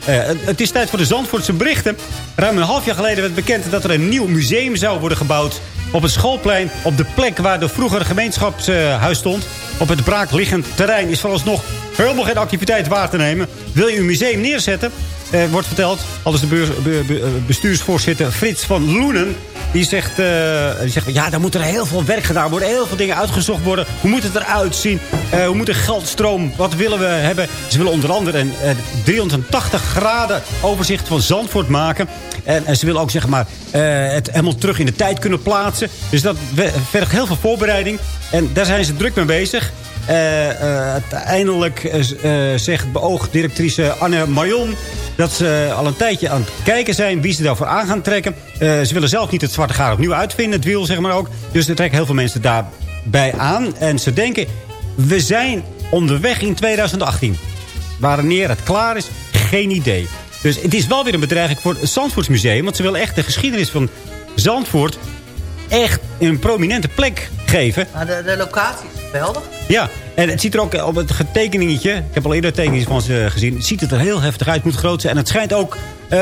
het is tijd voor de Zandvoortse berichten. Ruim een half jaar geleden werd bekend dat er een nieuw museum zou worden gebouwd op het schoolplein, op de plek waar de vroegere gemeenschapshuis stond. Op het braakliggend terrein is vooralsnog helemaal geen activiteit waar te nemen. Wil je een museum neerzetten? Eh, wordt verteld, al is de bestuursvoorzitter Frits van Loenen... Die zegt, uh, die zegt, ja, daar moet er heel veel werk gedaan worden. Heel veel dingen uitgezocht worden. Hoe moet het eruit zien? Hoe moet de geldstroom? Wat willen we hebben? Ze willen onder andere een uh, 380 graden overzicht van Zandvoort maken. En, en ze willen ook zeg maar, het helemaal terug in de tijd kunnen plaatsen. Dus dat vergt heel veel voorbereiding. En daar zijn ze druk mee bezig. Uh, uh, uiteindelijk uh, zegt beoogd directrice Anne Mayon... dat ze al een tijdje aan het kijken zijn wie ze daarvoor aan gaan trekken. ze willen zelf niet het zwarte gaar opnieuw uitvinden, het wiel zeg maar ook. Dus er trekken heel veel mensen daarbij aan. En ze denken, we zijn onderweg in 2018. Wanneer het klaar is, geen idee. Dus het is wel weer een bedreiging voor het Zandvoortsmuseum. Want ze willen echt de geschiedenis van Zandvoort echt een prominente plek geven. Maar de, de locatie is geweldig. Ja, en het ziet er ook op het tekeningetje... ik heb al eerder tekeningen van ze gezien... het ziet er heel heftig uit, moet groot zijn. En het schijnt ook... Uh,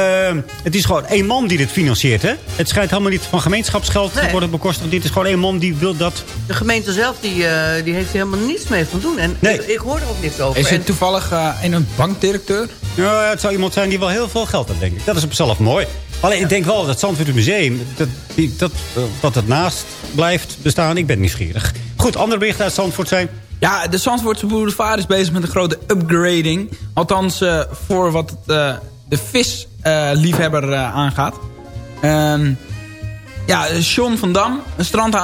het is gewoon één man die dit financiert, hè? Het schijnt helemaal niet van gemeenschapsgeld te worden bekostigd. Dit is gewoon één man die wil dat... De gemeente zelf, die, uh, die heeft er helemaal niets mee van doen. En nee. ik, ik hoor er ook niks over. Is het toevallig uh, een bankdirecteur? Ja, het zou iemand zijn die wel heel veel geld heeft, denk ik. Dat is op zichzelf mooi. Alleen, ik denk wel dat Zandvoort Museum... Dat, die, dat, dat het naast blijft bestaan. Ik ben nieuwsgierig. Goed, andere berichten uit Zandvoort zijn... Ja, de Zandvoortse boulevard is bezig met een grote upgrading. Althans, uh, voor wat uh, de visliefhebber uh, aangaat. Um, ja, Sean van Dam, een strand,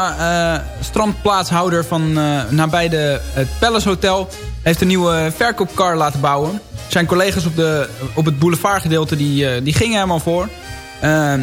strandplaatshouder van nabij de, het Palace Hotel... heeft een nieuwe verkoopcar laten bouwen. Zijn collega's op, de, op het boulevardgedeelte die, die gingen helemaal voor... Ehm,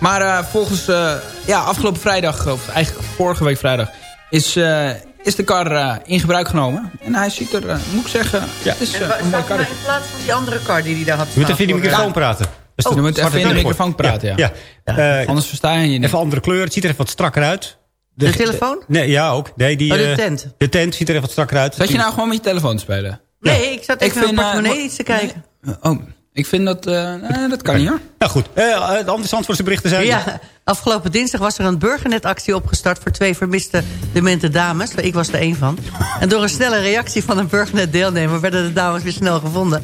maar uh, volgens, uh, ja, afgelopen vrijdag, of eigenlijk vorige week vrijdag, is, uh, is de kar in gebruik genomen. En hij ziet er, moet ik zeggen, ja. het is en, een mooi kar. in plaats van die andere kar die hij daar had Je moet even in de microfoon ja. praten. Dus oh, je moet even in de microfoon praten, ja. ja. Anders versta je je niet. Even andere kleur, het ziet er even wat strakker uit. De, de telefoon? Nee, ja, ook. Nee, die, oh, de tent. De tent ziet er even wat strakker uit. Zat je nou gewoon met je telefoon te spelen? Nee, ik zat even naar mijn portemonnee iets te kijken. Nee. Oh, ik vind dat... Uh, dat kan niet, hoor. Nou goed, uh, de andere Zandvoortse berichten zijn... Ja, afgelopen dinsdag was er een burgernetactie opgestart... voor twee vermiste demente dames. Ik was er één van. En door een snelle reactie van een burgernet-deelnemer... werden de dames weer snel gevonden.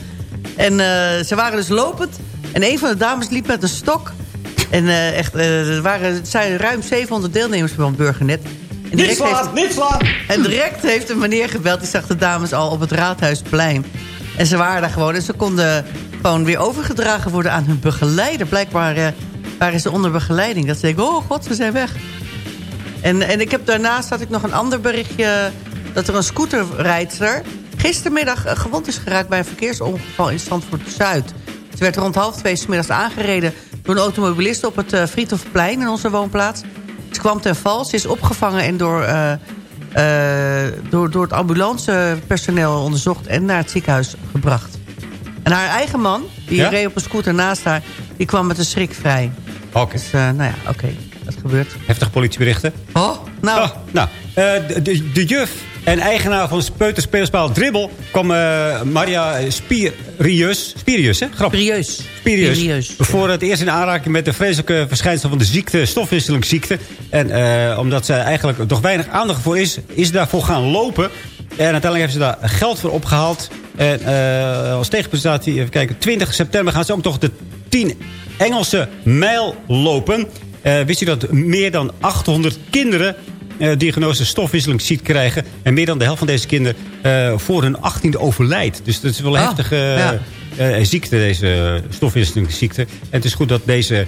En uh, ze waren dus lopend. En een van de dames liep met een stok. En uh, echt, er waren, zijn ruim 700 deelnemers van Burgernet. En niet slaan, heeft, niet slaan! En direct heeft een meneer gebeld. Die zag de dames al op het Raadhuisplein. En ze waren daar gewoon. En ze konden gewoon weer overgedragen worden aan hun begeleider. Blijkbaar uh, waren ze onder begeleiding. Dat ze denken, oh god, we zijn weg. En, en ik heb daarnaast had ik nog een ander berichtje... dat er een scooterrijdster gistermiddag uh, gewond is geraakt... bij een verkeersongeval in Zandvoort-Zuid. Ze werd rond half twee s middags aangereden... door een automobilist op het uh, Friedhofplein in onze woonplaats. Ze kwam ten val. Ze is opgevangen en door... door, door het ambulancepersoneel onderzocht en naar het ziekenhuis gebracht. En haar eigen man, die ja? reed op een scooter naast haar... die kwam met een schrik vrij. Oké. Okay. Dus, uh, nou ja, oké. Okay. Dat gebeurt. Heftige politieberichten. Oh, nou. Oh, nou de, de, de, juf en eigenaar van Peuterspeelspaal Dribbel... kwam uh, Maria Spirius... Spirius, hè? Grappig. Spirius. Spirius. Spirius. Voor het eerst in aanraking met de vreselijke verschijnsel van de ziekte... stofwisselingsziekte. En omdat zij eigenlijk toch weinig aandacht voor is... is daarvoor gaan lopen... En uiteindelijk heeft ze daar geld voor opgehaald. En uh, als tegenprestatie, even kijken, 20 september gaan ze ook toch de 10 Engelse mijl lopen. Wist je dat meer dan 800 kinderen uh, diagnose stofwisselingsziekte krijgen. En meer dan de helft van deze kinderen uh, voor hun 18e overlijdt. Dus dat is wel een oh, heftige ja. uh, ziekte, deze stofwisselingsziekte. En het is goed dat deze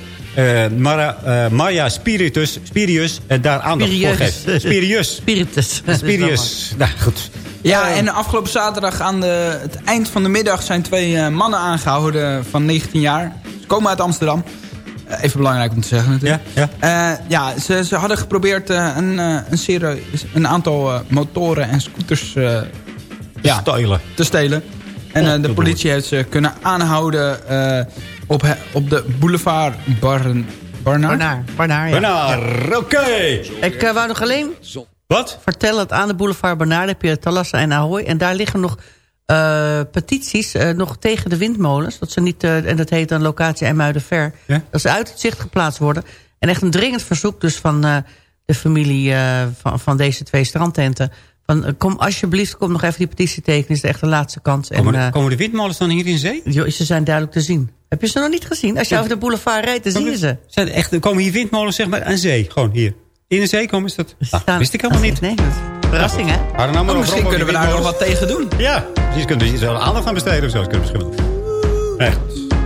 Mara, Maya Spiritus, Spirius daar aandacht Spirius. voor geeft. Spirius. Spiritus. Spirius. Nou, goed. Ja, en afgelopen zaterdag aan de, het eind van de middag... zijn twee mannen aangehouden van 19 jaar. Ze komen uit Amsterdam. Even belangrijk om te zeggen natuurlijk. Ja, ja. ja ze, ze hadden geprobeerd een, een, serie, een aantal motoren en scooters ja, stelen. te stelen. En de politie heeft ze kunnen aanhouden op, op de boulevard Barn, Barnaar. Barnaar, Barnaar, ja. Barnaar, oké. Ik uh, wou nog alleen Wat? vertellen dat aan de boulevard Barnaar heb je Talassa en Ahoy. En daar liggen nog uh, petities uh, nog tegen de windmolens. Dat ze niet, en dat heet dan locatie IJmuidenver. Ja? Dat ze uit het zicht geplaatst worden. En echt een dringend verzoek dus van de familie van, van deze twee strandtenten van, eh, kom alsjeblieft, kom nog even die petitie tekenen. is echt de laatste kans. Komen, en, komen de witmolens dan hier in zee? Jo, ze zijn duidelijk te zien. Heb je ze nog niet gezien? Als je over de boulevard rijdt, dan zie je ze. Zijn echt, komen hier windmolens zeg maar, aan zee? Gewoon hier. In de zee komen is dat? Ah, wist ik helemaal niet. Nee, verrassing hè? Nou, oh, misschien kunnen we daar nog wat tegen doen. Ja, misschien kunnen we er zo aandacht aan besteden of zo. Kunnen misschien Echt.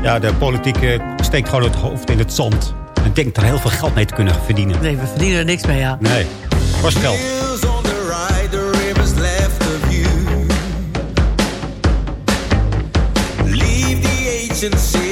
Ja, de politiek uh, steekt gewoon het hoofd in het zand. En denkt er heel veel geld mee te kunnen verdienen. Nee, we verdienen er niks mee, ja. Nee, was geld. Ocean City Ziek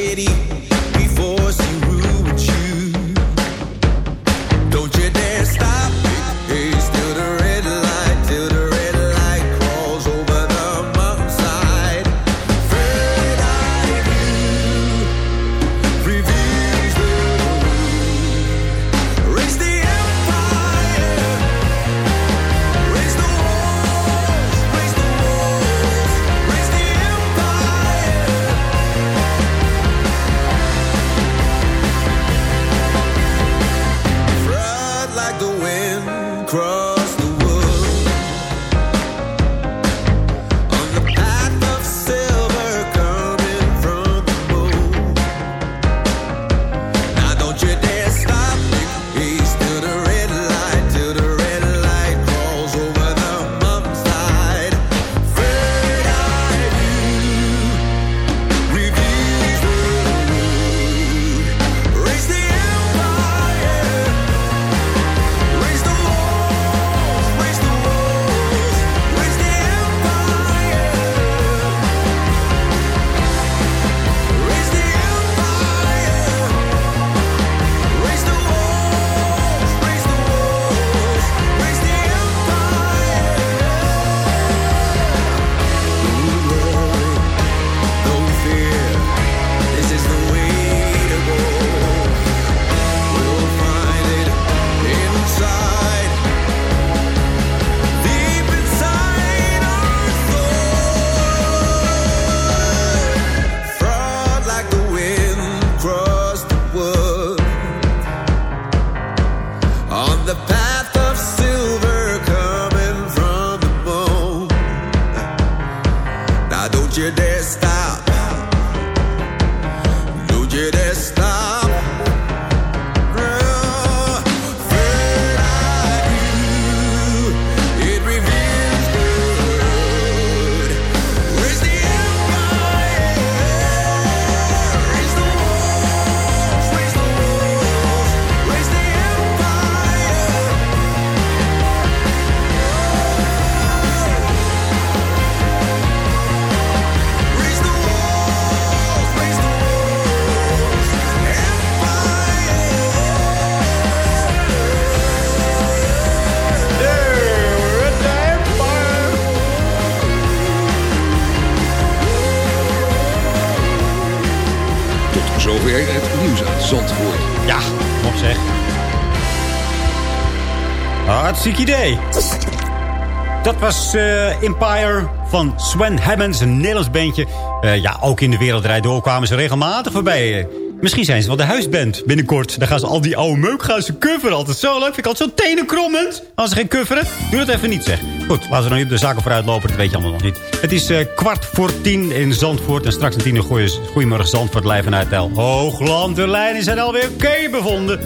Dat was uh, Empire van Sven Hammonds, een Nederlands bandje. Uh, ja, ook in de wereldrijd door kwamen ze regelmatig voorbij. Uh, misschien zijn ze wel de huisband binnenkort. Dan gaan ze al die oude meuk gaan ze. Altijd zo leuk. Vind ik altijd zo tenenkrommend. Als ze geen coveren, doe dat even niet zeg. Goed, laten we nog niet op de zaken vooruit lopen. Dat weet je allemaal nog niet. Het is kwart voor tien in Zandvoort. En straks een tien uur goeiemorgen Zandvoort live vanuit El Hoogland. De lijnen zijn alweer oké bevonden.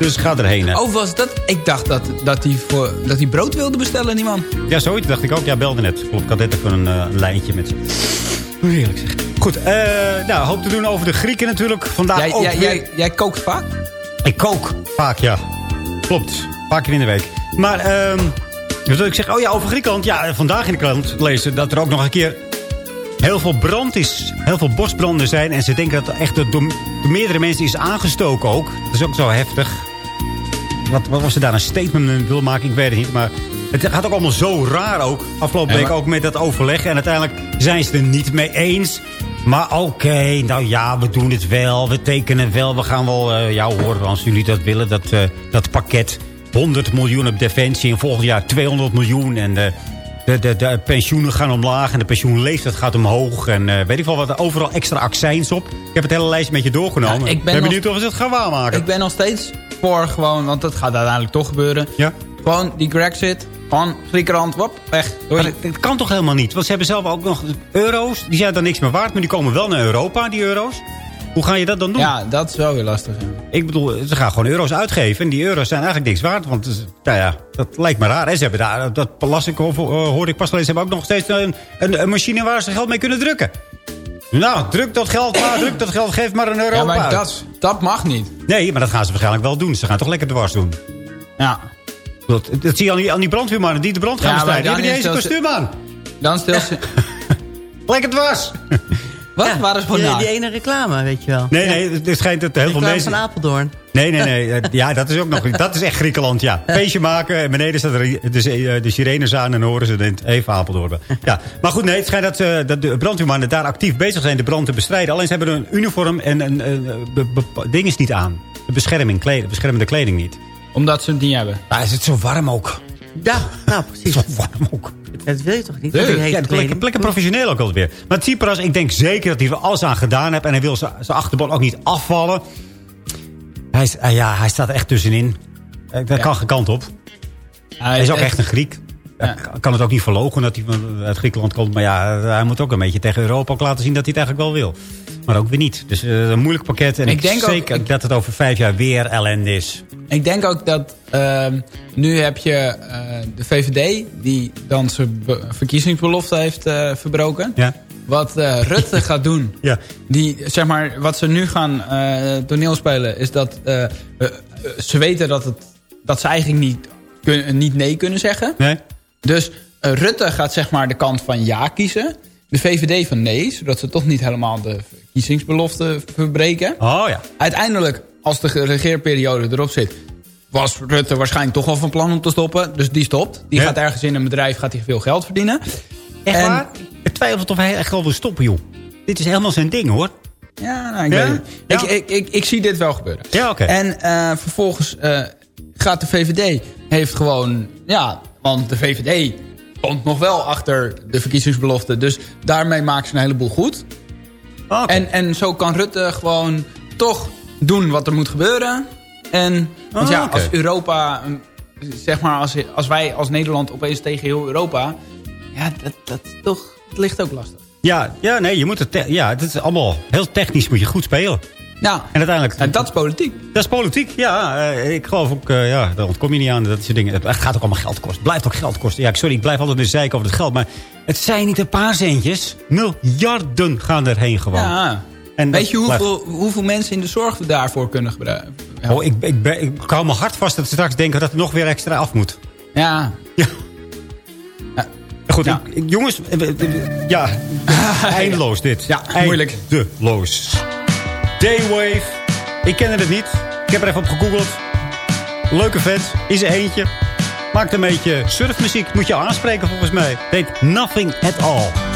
Dus ga erheen. Oh, was dat? Ik dacht dat, dat, hij voor, dat hij brood wilde bestellen, die man. Ja, zoiets dacht ik ook. Ja, belde net. Klopt, ik had net even een, uh, lijntje met... Hoe heerlijk zeg. Goed, uh, nou, hoop te doen over de Grieken natuurlijk. Vandaag jij, ook jij, jij, jij, kookt vaak? Ik kook vaak, ja. Klopt. Een paar keer in de week. Maar, um, Dus ik zeg, oh ja, over Griekenland. Ja, vandaag in de krant lezen dat er ook nog een keer heel veel brand is. Heel veel bosbranden zijn. En ze denken dat echt door, door meerdere mensen is aangestoken ook. Dat is ook zo heftig. Wat, wat was er daar een statement wil maken? Ik weet het niet. Maar het gaat ook allemaal zo raar ook. Afgelopen week ook met dat overleg. En uiteindelijk zijn ze er niet mee eens. Maar oké, nou ja, we doen het wel. We tekenen wel. We gaan wel uh, jou horen als jullie dat willen. Dat, uh, dat pakket 100 miljoen op defensie. En volgend jaar 200 miljoen. En de, de, de, de pensioenen gaan omlaag. En de pensioenleeftijd gaat omhoog. En uh, weet ik wel wat. Overal extra accijns op. Ik heb het hele lijstje met je doorgenomen. Ja, ik ben, ben benieuwd of ze het gaan waarmaken. Ik ben nog steeds voor gewoon. Want dat gaat uiteindelijk toch gebeuren. Ja? Gewoon die Grexit. Gewoon Griekenland, wop, weg. Dat, dat, kan toch helemaal niet? Want ze hebben zelf ook nog euro's. Die zijn dan niks meer waard, maar die komen wel naar Europa, die euro's. Hoe ga je dat dan doen? Ja, dat is wel weer lastig. Ik bedoel, ze gaan gewoon euro's uitgeven. En die euro's zijn eigenlijk niks waard. Want nou ja, dat lijkt me raar. En ze hebben daar, dat las ik, of, uh, hoorde ik pas geleden, ze hebben ook nog steeds een, een, een, machine waar ze geld mee kunnen drukken. Nou, druk dat geld maar, druk dat geld, geef maar een euro Ja, maar dat, dat mag niet. Nee, maar dat gaan ze waarschijnlijk wel doen. Ze gaan toch lekker dwars doen. Ja. Dat, dat zie je aan die, aan die brandweermannen die de brand gaan ja, bestrijden. Die hebben niet eens een kostuum aan. Dan stel ze... lekker dwars. Wat? Ja, Waar is die, die ene reclame, weet je wel. Nee, nee, het schijnt dat heel veel mensen... van Apeldoorn. Nee, nee, nee. Ja, dat is ook nog... Dat is echt Griekenland, ja. Feestje maken. En beneden staat er de, de sirenes aan en horen ze even Apeldoorn. Ja. Maar goed, nee, het schijnt dat, uh, dat de brandweermannen daar actief bezig zijn de brand te bestrijden. Alleen ze hebben een uniform en een, ding is niet aan. De bescherming, kleden, beschermende kleding niet. Omdat ze het niet hebben. Maar is het zo warm ook? Ja, nou precies. Zo warm ook. Dat wil je toch niet? Nee, ja, lekker, lekker professioneel ook altijd weer. Maar Tsipras, ik denk zeker dat hij er alles aan gedaan heeft. En hij wil zijn achterban ook niet afvallen. Hij, is, uh, ja, hij staat er echt tussenin. Uh, dat ja. kan gekant op. Hij is ook echt een Griek. Ja. kan het ook niet verlogen dat hij uit Griekenland komt. Maar ja, hij moet ook een beetje tegen Europa ook laten zien dat hij het eigenlijk wel wil. Maar ook weer niet. Dus uh, een moeilijk pakket. En ik, ik denk zeker ook, ik, dat het over vijf jaar weer ellende is. Ik denk ook dat uh, nu heb je uh, de VVD... die dan zijn verkiezingsbelofte heeft uh, verbroken. Ja. Wat Rutte gaat doen. Ja. Die, zeg maar, wat ze nu gaan toneelspelen... is dat ze weten dat, het, dat ze eigenlijk niet, kun, niet nee kunnen zeggen. Nee. Dus Rutte gaat zeg maar de kant van ja kiezen de VVD van nee, zodat ze toch niet helemaal de verkiezingsbelofte verbreken. Oh ja. Uiteindelijk, als de regeerperiode erop zit, was Rutte waarschijnlijk toch wel van plan om te stoppen. Dus die stopt. Die gaat ergens in een bedrijf, gaat hij veel geld verdienen. Echt en, waar? Ik twijfel of hij echt wel wil stoppen, joh. Dit is helemaal zijn ding, hoor. Ja, nou, ik, ja? Ik, ik, ik, ik, zie dit wel gebeuren. Ja, oké. En uh, vervolgens uh, gaat de VVD, heeft gewoon... Ja, want de VVD stond nog wel achter de verkiezingsbelofte. Dus daarmee maakt ze een heleboel goed. Okay. En, en zo kan Rutte gewoon toch doen wat er moet gebeuren. En want ja, okay. als Europa, zeg maar, als, als wij als Nederland opeens tegen heel Europa... Ja, dat, dat toch, ligt ook lastig. Ja, ja, nee, je moet het, ja, het is allemaal heel technisch moet je goed spelen. Ja, en uiteindelijk... En dat is politiek. Dat is politiek, ja. Uh, ik geloof ook, uh, ja, daar ontkom je niet aan. Dat soort dingen. Het gaat ook allemaal geld kosten. Blijft ook geld kosten. Ja, sorry, ik blijf altijd in de zeiken over het geld. Maar het zijn niet een paar centjes. Miljarden gaan erheen gewoon. Ja. En Weet je hoeveel, hoeveel mensen in de zorg we daarvoor kunnen gebruiken? Oh, ik, ik, hou me hard vast dat ze straks denken dat het nog weer extra af moet. Ja. Ja. ja. Goed, ja. Ik, jongens, ja, eindeloos dit. Ja, moeilijk. Eindeloos. Daywave. Ik kende het niet. Ik heb er even op gegoogeld. Leuke vent. Is er eentje. Maakt een beetje surfmuziek. Moet je aanspreken volgens mij. Heet Nothing at All.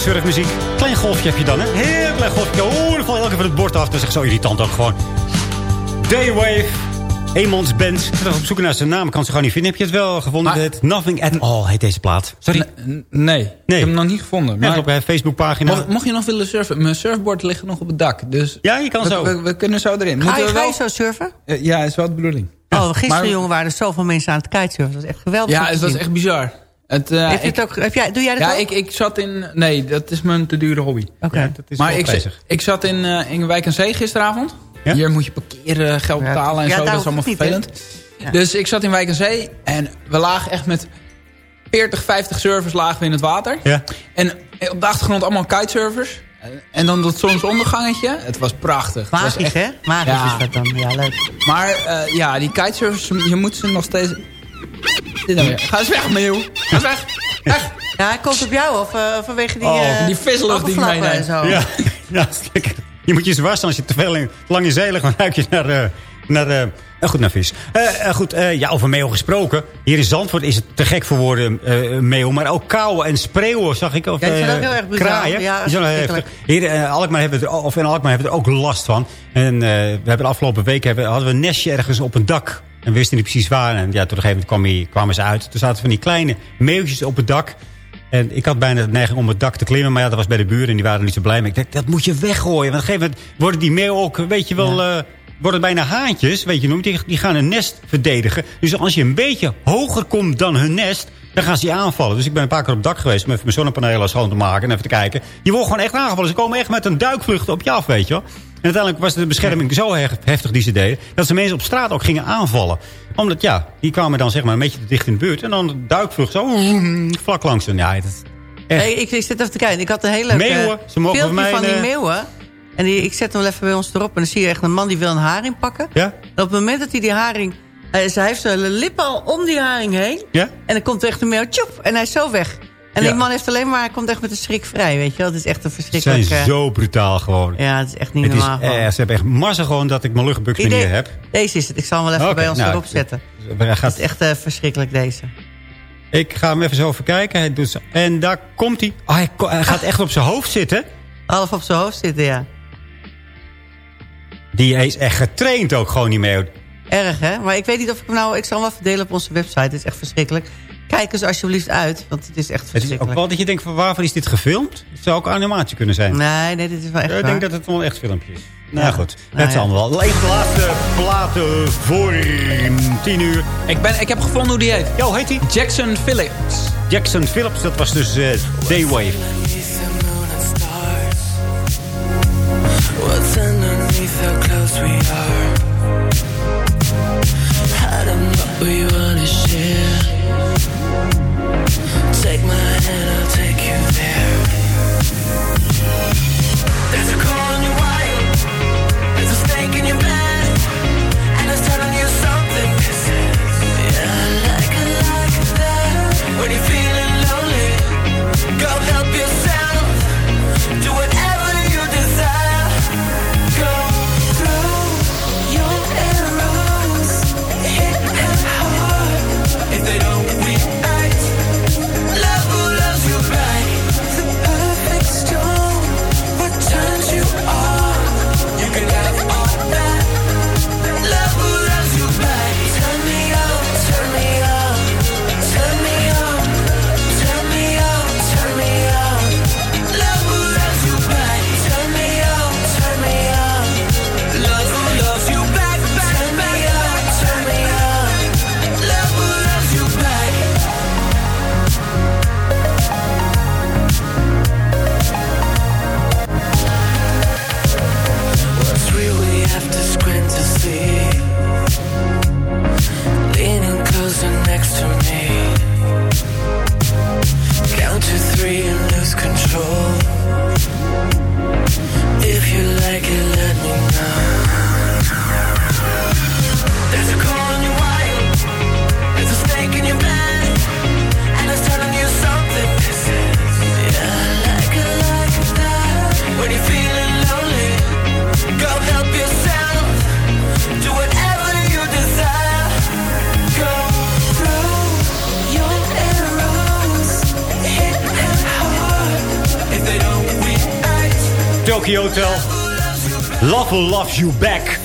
Surfmuziek. Klein golfje heb je dan, hè? Heel klein golfje. Oh, dan valt elke van het bord af. Dat is echt zo irritant ook gewoon. Daywave. Eenmansband. Ik ben op zoek naar zijn naam. Ik kan ze gewoon niet vinden. Heb je het wel gevonden? Maar, Nothing at All heet deze plaat. Sorry? Nee, nee, ik heb hem nog niet gevonden. Maar op een Facebookpagina. Mocht, mocht je nog willen surfen? Mijn surfboard ligt nog op het dak. Dus ja, je kan we, zo. We, we, kunnen zo erin. Ga je, we wel... je zo surfen? ja, is wel de bedoeling. Oh, gisteren, maar, jongen, waren er zoveel mensen aan het kitesurfen. Dat was echt geweldig. Ja, het was echt bizar. Het, uh, ik, het ook, heb jij, doe jij dat ja, ook? Ik, ik zat in... Nee, dat is mijn te dure hobby. Oké. Okay. Ja, maar ik, ik zat in, uh, in Wijk en Zee gisteravond. Ja? Hier moet je parkeren, geld betalen en zo. Dat is allemaal niet, vervelend. Ja. Dus ik zat in Wijk en Zee en we lagen echt met 40, 50 surfers lagen we in het water. Ja. En op de achtergrond allemaal kitesurfers. En dan dat zonsondergangetje. Het was prachtig. Magisch, was echt... hè? Magisch ja. is dat dan. Ja, leuk. Maar uh, ja, die kitesurfers, je moet ze nog steeds... Dit dan weer. Ga eens weg, meeuw. Ga eens weg. Ja, hij komt op jou of uh, vanwege die... Oh, uh, die vislucht die ik meeneem. Zo. Ja, ja je moet je eens wassen als je te veel in, lang in zee ligt. Dan ruik je naar... naar uh, goed, naar vis. Uh, goed, uh, ja, over meeuw gesproken. Hier in Zandvoort is het te gek voor woorden meeuw. Maar ook kauwen en spreeuwen, zag ik. Of, ja, zijn ook heel erg bizar. Kraaien. Ja. Hier in Alkmaar hebben we er, of in Alkmaar hebben we er ook last van. En we hebben de afgelopen week hebben, hadden we een nestje ergens op een dak. En wisten niet precies waar. En ja, tot een gegeven moment kwam kwamen ze uit. Toen zaten van die kleine meeuwtjes op het dak. En ik had bijna de neiging om het dak te klimmen. Maar ja, dat was bij de buren en die waren niet zo blij mee. Ik dacht, dat moet je weggooien. Want op een gegeven moment worden die meeuwen ook, weet je wel... Ja worden bijna haantjes, weet je nog, die, die gaan een nest verdedigen. Dus als je een beetje hoger komt dan hun nest, dan gaan ze je aanvallen. Dus ik ben een paar keer op het dak geweest om even mijn zonnepanelen schoon te maken en even te kijken. Je wordt gewoon echt aangevallen. Ze komen echt met een duikvlucht op je af, weet je wel. En uiteindelijk was de bescherming zo heftig die ze deden... dat ze mensen op straat ook gingen aanvallen. Omdat, ja, die kwamen dan zeg maar een beetje te dicht in de buurt... en dan duikvlucht zo vlak langs hun. Ja, dat hey, ik zit even te kijken. Ik had een hele meeuwen, ze mogen filmpje mij, van die meeuwen... En die, ik zet hem wel even bij ons erop. En dan zie je echt een man die wil een haring pakken. Ja? En op het moment dat hij die haring... Hij, hij heeft zijn lippen al om die haring heen. Ja? En dan komt er echt een meeuw. Tjoep, en hij is zo weg. En die man heeft alleen maar... Hij komt echt met een schrik vrij, weet je wel. Het is echt een verschrikkelijk... Ze zijn zo brutaal gewoon. Ja, het is echt niet Het is, normaal. gewoon. eh, ze hebben echt massa gewoon dat ik mijn luchtbuks heb. Deze is het. Ik zal hem wel even bij ons nou, erop zetten. Het gaat, is echt eh, verschrikkelijk, deze. ik ga hem even zo even kijken. Hij doet zo, en daar komt hij. Oh, hij gaat echt op zijn hoofd zitten. Half op zijn hoofd zitten, ja. Die is echt getraind ook gewoon niet meer. Erg, hè? Maar ik weet niet of ik hem nou... Ik zal hem wel verdelen op onze website. Het is echt verschrikkelijk. Kijk eens alsjeblieft uit, want het is echt Het is ook verschrikkelijk. wel dat je denkt, van waarvan is dit gefilmd? Het zou ook animatie kunnen zijn. Nee, nee, dit is wel echt Ja, ik waar. denk dat het wel echt filmpje is. Nou Ja. goed, Nou het is ja. allemaal wel. Even de laatste platen voor 10 uur. Ik, ben, ik heb gevonden hoe die heet. Jo, hoe heet hij? Jackson Phillips. Jackson Phillips, dat was dus eh, Daywave. What's underneath how close we are? Love loves you back.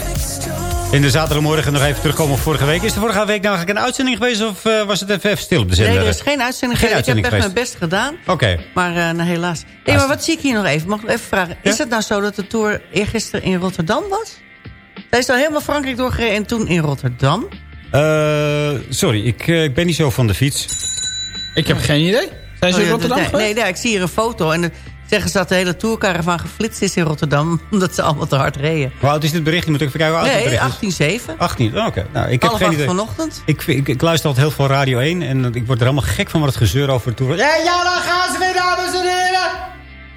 In de zaterdagmorgen nog even terugkomen op vorige week. Is er vorige week nou eigenlijk een uitzending geweest of uh, was het even, even, stil op de zender? Nee, er is geen uitzending geen geweest. Uitzending ik heb echt mijn best gedaan. Oké. Okay. Maar uh, nou, helaas. Nee, maar wat zie ik hier nog even? Mag ik even vragen? Ja? Is het nou zo dat de Tour eergisteren in Rotterdam was? Hij is dan helemaal Frankrijk doorgereden en toen in Rotterdam? Uh, sorry, ik, ik ben niet zo van de fiets. Ik heb geen idee. Zijn ze oh, in Rotterdam nee, nee, nee, ik zie hier een foto. En zeggen ze dat de hele tourcaravan geflitst is in Rotterdam. Omdat ze allemaal te hard reden. Hoe oud is dit bericht? Je moet even kijken hoe oud nee, het bericht 18,7. 18, oké. Okay. Nou, ik heb geen idee. vanochtend. Ik, ik, ik, luister altijd heel veel Radio 1. En ik word er helemaal gek van wat het gezeur over de tour. Ja, ja, dan gaan ze weer, dames en heren.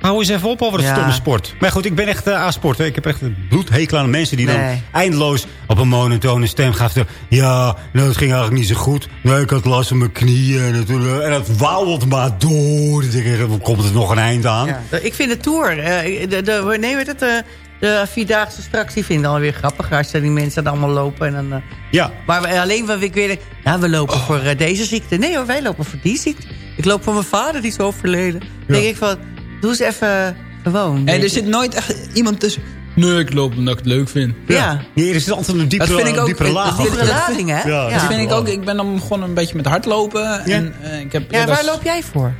Hou eens even op over het ja. stomme sport. Maar goed, ik ben echt uh, A-sport. Ik heb echt een bloedhekel aan mensen die nee. dan eindeloos op een monotone stem gaan. Ja, nou, het ging eigenlijk niet zo goed. Nee, ik had last van mijn knieën. En het, uh, en het wauwelt maar door. Ik denk, komt er nog een eind aan? Ja. Ik vind de Tour... Uh, de, de, nee, weet het... Uh, de Vierdaagse straks, die vinden alweer grappig. Als die mensen dan allemaal lopen. En dan, uh, ja. Maar we, alleen wat ik weer... Ja, we lopen oh. voor uh, deze ziekte. Nee hoor, wij lopen voor die ziekte. Ik loop voor mijn vader, die is overleden. Ja. denk ik van... Doe eens even gewoon. En er zit nooit echt iemand tussen... Nee, ik loop omdat ik het leuk vind. Ja. ja. Nee, er zit altijd een diepere, dat vind ik ook, diepere laag. Een diepere lading, hè? Ja, dat vind ik ook. Ik ben dan begonnen een beetje met hardlopen. Ja, en, uh, ik heb, ja waar loop jij voor?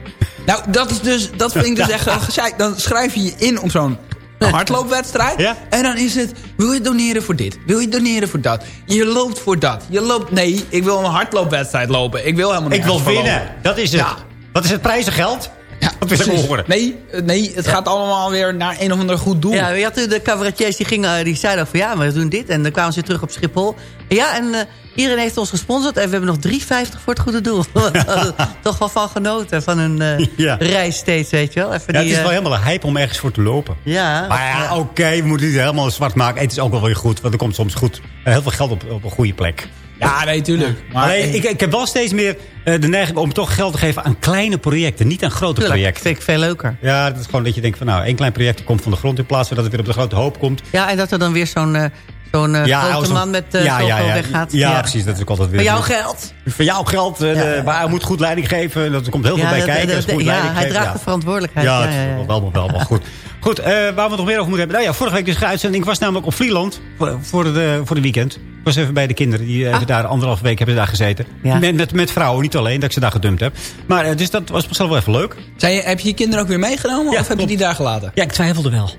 Nou, dat is dus, dat vind ik dus echt gezeik. Dan schrijf je je in op zo'n hardloopwedstrijd. Ja? En dan is het, wil je doneren voor dit? Wil je doneren voor dat? Je loopt voor dat. Je loopt, nee, ik wil een hardloopwedstrijd lopen. Ik wil helemaal niet Ik wil winnen. Dat is het. Ja. Wat is het prijzengeld? Dat horen. Nee, eh, nee het gaat allemaal weer naar een of ander goed doel. Ja, je had de cabaretiers die, gingen, die zeiden ook van ja, we doen dit. En dan kwamen ze terug op Schiphol. Ja, en uh, iedereen heeft ons gesponsord. En we hebben nog 3,50 voor het goede doel. toch wel van genoten van een uh, ja. reis steeds, weet je wel. Even ja, die, het is wel helemaal een hype om ergens voor te lopen. Ja. Maar ja, oké, okay, we moeten niet helemaal zwart maken. Het is ook wel weer goed, want er komt soms goed. Heel veel geld op, op een goede plek. Ja, nee, tuurlijk. Maar Alleen, ik, ik heb wel steeds meer uh, de neiging om toch geld te geven aan kleine projecten. Niet aan grote tuurlijk, projecten. Dat vind ik veel leuker. Ja, dat is gewoon dat je denkt van nou, één klein project komt van de grond in plaats van dat het weer op de grote hoop komt. Ja, en dat er dan weer zo'n... Uh, Zo'n uh, ja, grote man met uh, ja, ja, ja, weggaat. Ja, ja, precies. Dat is ook altijd weer... Voor jouw geld. Voor jouw geld. Uh, ja, maar hij moet goed leiding geven. Dat komt heel veel bij kijken. De, de, de, ja, hij draagt de verantwoordelijkheid. Ja, ja, ja, Wel, wel, wel, wel goed. Goed, uh, waar we het nog meer over moeten hebben. Nou ja, vorige week is de uitzending. Ik was namelijk op Vlieland voor, voor, de, voor de weekend. Ik was even bij de kinderen. Die ah. even daar anderhalve week hebben daar gezeten. Ja. Met, met, met, vrouwen, niet alleen, dat ik ze daar gedumpt heb. Maar uh, dus dat was zelf wel even leuk. Zijn je, heb je je kinderen ook weer meegenomen? Ja, of heb je die daar gelaten? Ja, ik twijfelde wel.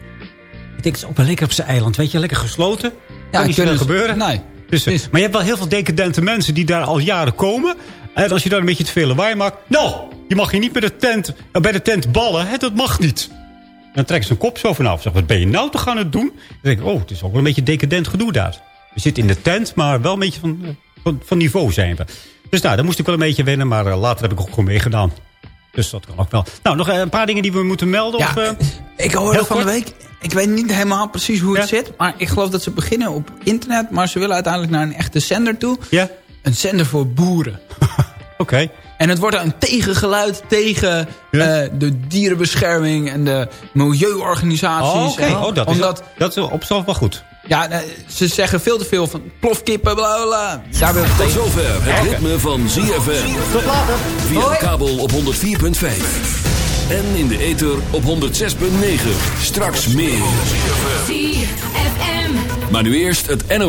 Ik denk, het is ook wel lekker op zijn eiland. Weet je, lekker gesloten. Kan niet zoveel gebeuren. Nee. Dus, maar je hebt wel heel veel decadente mensen die daar al jaren komen. En als je daar een beetje te veel lawaai maakt... Nou, je mag hier niet bij de tent, bij de tent ballen. Hè, dat mag niet. Dan trekt ze een kop zo vanaf. Zeg, wat ben je nou te gaan het doen? Dan denk ik, oh, het is ook wel een beetje decadent gedoe daar. We zitten in de tent, maar wel een beetje van, van, van niveau zijn we. Dus nou, daar moest ik wel een beetje wennen. Maar uh, later heb ik ook gewoon meegedaan. Dus dat kan ook wel. Nou, nog een paar dingen die we moeten melden? Ja, of, uh, ik hoorde van de week... Ik weet niet helemaal precies hoe het zit. Maar ik geloof dat ze beginnen op internet. Maar ze willen uiteindelijk naar een echte zender toe. Ja. Een zender voor boeren. Oké. En het wordt een tegengeluid tegen ja. uh, de dierenbescherming en de milieuorganisaties. Oh. Oh, dat, Omdat, is, dat is op wel goed. Ja, ze zeggen veel te veel van plofkippen, bla bla. Daar wil Tot zover het ritme van ZFM. Tot later. Via de kabel op 104.5. En in de ether op 106.9. Straks meer. ZFM. Maar nu eerst het NOS.